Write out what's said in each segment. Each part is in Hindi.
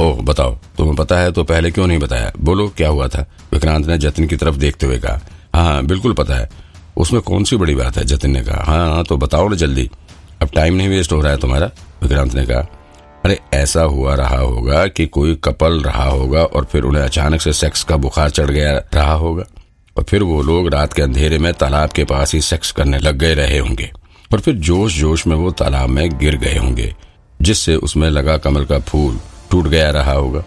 ओह, बताओ, तुम्हें पता है तो पहले क्यों नहीं बताया? बोलो, क्या हुआ था? विक्रांत ने जतिन की तरफ़ देखते हुए कहा हाँ हाँ बिल्कुल पता है। उसमें कौन सी बड़ी बात है? जतिन ने कहा हाँ हाँ तो बताओ ना जल्दी। अब टाइम नहीं वेस्ट हो रहा है तुम्हारा? विक्रांत ने कहा, अरे, ऐसा हुआ रहा होगा कि कोई कपल रहा होगा और फिर उन्हें अचानक से सेक्स का बुखार चढ़ गया रहा होगा। और फिर वो लोग रात के अंधेरे में तालाब के पास ही सेक्स करने लग गए रहे होंगे। और फिर जोश जोश में वो तालाब में गिर गए होंगे, जिससे उसमें लगा कमल का फूल। टूट गया रहा होगा।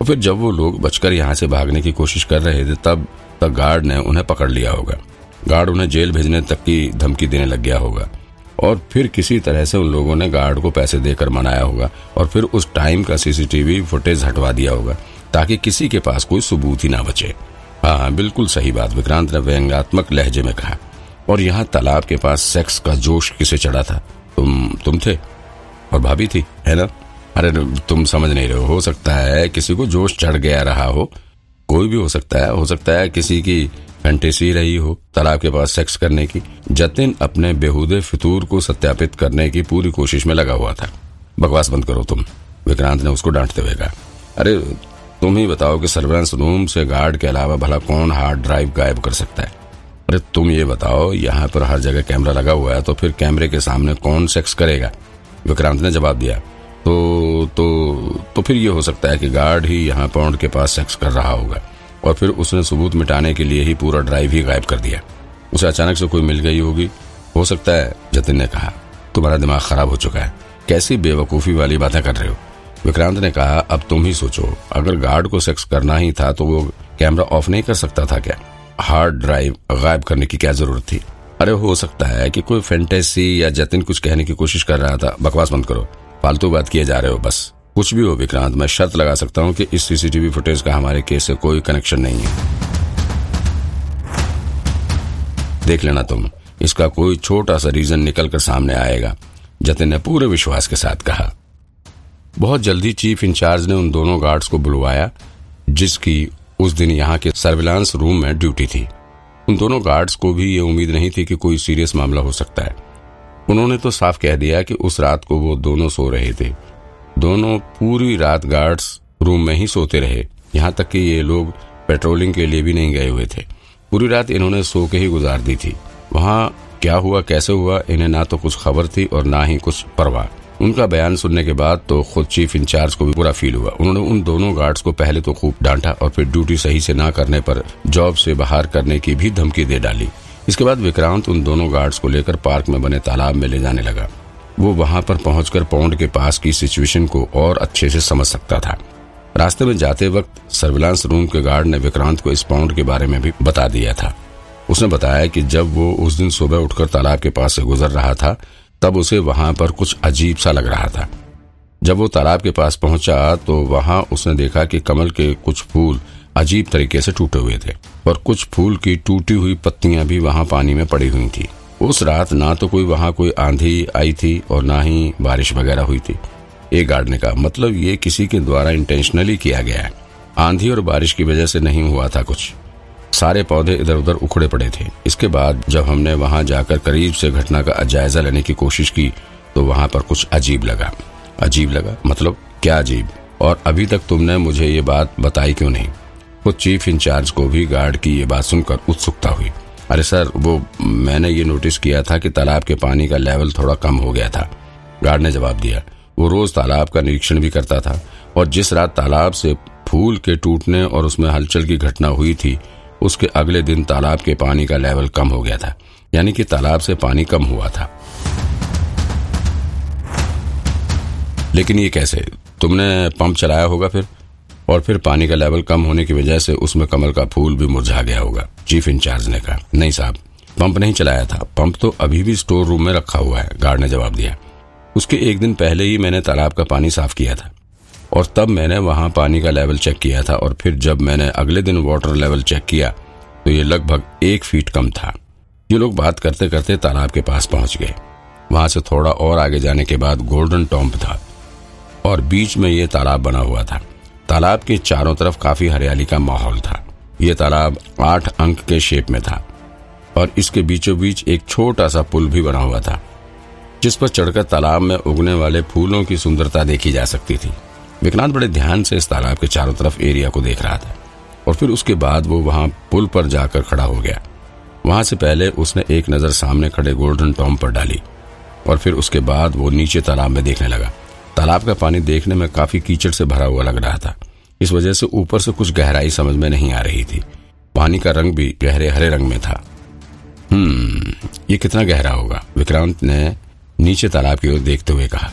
और फिर जब वो लोग बचकर यहाँ से भागने की कोशिश कर रहे थे, तब तक गार्ड ने उन्हें पकड़ लिया होगा। गार्ड उन्हें जेल भेजने तक की धमकी देने लग गया होगा। और फिर किसी तरह से उन लोगों ने गार्ड को पैसे देकर मनाया होगा और फिर उस टाइम का सीसीटीवी फुटेज हटवा दिया होगा, ताकि किसी के पास कोई सबूत ही ना बचे। हाँ हाँ बिल्कुल सही बात, विक्रांत ने व्यंगात्मक लहजे में कहा। और यहाँ तालाब के पास सेक्स का जोश किसे चढ़ा था? तुम तुम थे? और भाभी थी, है ना? अरे तुम समझ नहीं रहे हो। हो सकता है किसी को जोश चढ़ गया रहा हो। कोई भी हो सकता है। हो सकता है किसी की फैंटेसी रही हो, तालाब के पास सेक्स करने की। जतिन अपने बेहुदे फितूर को सत्यापित करने की पूरी कोशिश में लगा हुआ था। बकवास बंद करो तुम। विक्रांत ने उसको डांटते हुए कहा, अरे, तुम ही बताओ कि सर्वेलेंस रूम से गार्ड के अलावा भला कौन हार्ड ड्राइव गायब कर सकता है? अरे, तुम ये बताओ, यहाँ पर हर जगह कैमरा लगा हुआ है तो फिर कैमरे के सामने कौन सेक्स करेगा? विक्रांत ने जवाब दिया तो तो तो फिर ये हो सकता है कि गार्ड ही यहाँ पौंड के पास सेक्स कर रहा होगा और फिर उसने सबूत मिटाने के लिए ही पूरा ड्राइव ही गायब कर दिया। उसे अचानक से कोई मिल गई होगी। हो सकता है, जतिन ने कहा, तुम्हारा दिमाग खराब हो चुका है। कैसी बेवकूफ़ी वाली बातें कर रहे हो? विक्रांत ने कहा, अब तुम ही सोचो, अगर गार्ड को सेक्स करना ही था तो वो कैमरा ऑफ़ नहीं कर सकता था क्या? हार्ड ड्राइव गायब करने की क्या ज़रूरत थी? अरे हो सकता है कि कोई फैंटेसी या जतिन कुछ कहने की कोशिश कर रहा था। बकवास बंद करो। फालतू बात किए जा रहे हो, बस। कुछ भी हो, विक्रांत, मैं शर्त लगा सकता हूँ कि इस सीसीटीवी फुटेज का हमारे केस से कोई कनेक्शन नहीं है। देख लेना तुम, इसका कोई छोटा सा रीजन निकल कर सामने आएगा, जतिन ने पूरे विश्वास के साथ कहा। बहुत जल्दी चीफ इंचार्ज ने उन दोनों गार्ड्स को बुलवाया, जिसकी उस दिन यहाँ के सर्विलांस रूम में ड्यूटी थी। उन दोनों गार्ड्स को भी ये उम्मीद नहीं थी कि कोई सीरियस मामला हो सकता है। उन्होंने तो साफ़ कह दिया कि उस रात को वो दोनों सो रहे थे। दोनों पूरी रात गार्ड्स रूम में ही सोते रहे। यहाँ तक कि ये लोग पेट्रोलिंग के लिए भी नहीं गए हुए थे। पूरी रात इन्होंने सो के ही गुजार दी थी। वहाँ क्या हुआ, कैसे हुआ, इन्हें ना तो कुछ खबर थी और ना ही कुछ परवाह। उनका बयान सुनने के बाद तो खुद चीफ इंचार्ज को भी बुरा फील हुआ। उन्होंने उन दोनों गार्ड्स को पहले तो खूब डांटा और फिर ड्यूटी सही से ना करने पर जॉब से बाहर करने की भी धमकी दे डाली। इसके बाद विक्रांत उन दोनों गार्ड्स को लेकर पार्क में बने तालाब में ले जाने लगा। वो वहाँ पर पहुंचकर पौंड के पास की सिचुएशन को और अच्छे से समझ सकता था। रास्ते में जाते वक्त सर्विलांस रूम के गार्ड ने विक्रांत को इस पाउंड के बारे में भी बता दिया था। उसने बताया कि जब वो उस दिन सुबह उठकर तालाब के पास से गुजर रहा था, तब उसे वहाँ पर कुछ अजीब सा लग रहा था। जब वो तालाब के पास पहुँचा तो वहाँ उसने देखा कि कमल के कुछ फूल अजीब तरीके से टूटे हुए थे और कुछ फूल की टूटी हुई पत्तियाँ भी वहाँ पानी में पड़ी हुई थी। उस रात ना तो कोई वहाँ कोई आंधी आई थी और ना ही बारिश वगैरह हुई थी। एक गार्ड ने कहा मतलब ये किसी के द्वारा इंटेंशनली किया गया है। आंधी और बारिश की वजह से नहीं हुआ था कुछ। सारे पौधे इधर उधर उखड़े पड़े थे। इसके बाद जब हमने वहाँ जाकर करीब से घटना का जायजा लेने की कोशिश की तो वहाँ पर कुछ अजीब लगा। अजीब लगा? मतलब क्या अजीब? और अभी तक तुमने मुझे ये बात बताई क्यों नहीं? खुद चीफ इंचार्ज को भी गार्ड की ये बात सुनकर उत्सुकता हुई। अरे सर, वो मैंने ये नोटिस किया था कि तालाब के पानी का लेवल थोड़ा कम हो गया था। गार्ड ने जवाब दिया। वो रोज तालाब का निरीक्षण भी करता था और जिस रात तालाब से फूल के टूटने और उसमें हलचल की घटना हुई थी, उसके अगले दिन तालाब के पानी का लेवल कम हो गया था। यानी कि तालाब से पानी कम हुआ था। लेकिन ये कैसे? तुमने पंप चलाया होगा फिर? और फिर पानी का लेवल कम होने की वजह से उसमें कमल का फूल भी मुरझा गया होगा, चीफ इंचार्ज ने कहा। नहीं साहब, पंप नहीं चलाया था। पंप तो अभी भी स्टोर रूम में रखा हुआ है, गार्ड ने जवाब दिया। उसके एक दिन पहले ही मैंने तालाब का पानी साफ़ किया था। और तब मैंने वहाँ पानी का लेवल चेक किया था और फिर जब मैंने अगले दिन वाटर लेवल चेक किया तो ये लगभग एक फीट कम था। ये लोग बात करते करते तालाब के पास पहुँच गए। वहाँ से थोड़ा और आगे जाने के बाद गोल्डन टॉम्प था और बीच में ये तालाब बना हुआ था। तालाब के चारों तरफ़ काफ़ी हरियाली का माहौल था। ये तालाब आठ अंक के शेप में था और इसके बीचों बीच एक छोटा सा पुल भी बना हुआ था, जिस पर चढ़कर तालाब में उगने वाले फूलों की सुंदरता देखी जा सकती थी। विक्रांत बड़े ध्यान से इस तालाब के चारों तरफ़ एरिया को देख रहा था और फिर उसके बाद वो वहाँ पुल पर जाकर खड़ा हो गया। वहाँ से पहले उसने एक नज़र सामने खड़े गोल्डन टॉम पर डाली और फिर उसके बाद वो नीचे तालाब में देखने लगा। तालाब का पानी देखने में काफ़ी कीचड़ से भरा हुआ लग रहा था। इस वजह से ऊपर से कुछ गहराई समझ में नहीं आ रही थी। पानी का रंग भी गहरे हरे रंग में था। हम्म ये कितना गहरा होगा? विक्रांत ने नीचे तालाब की ओर देखते हुए कहा।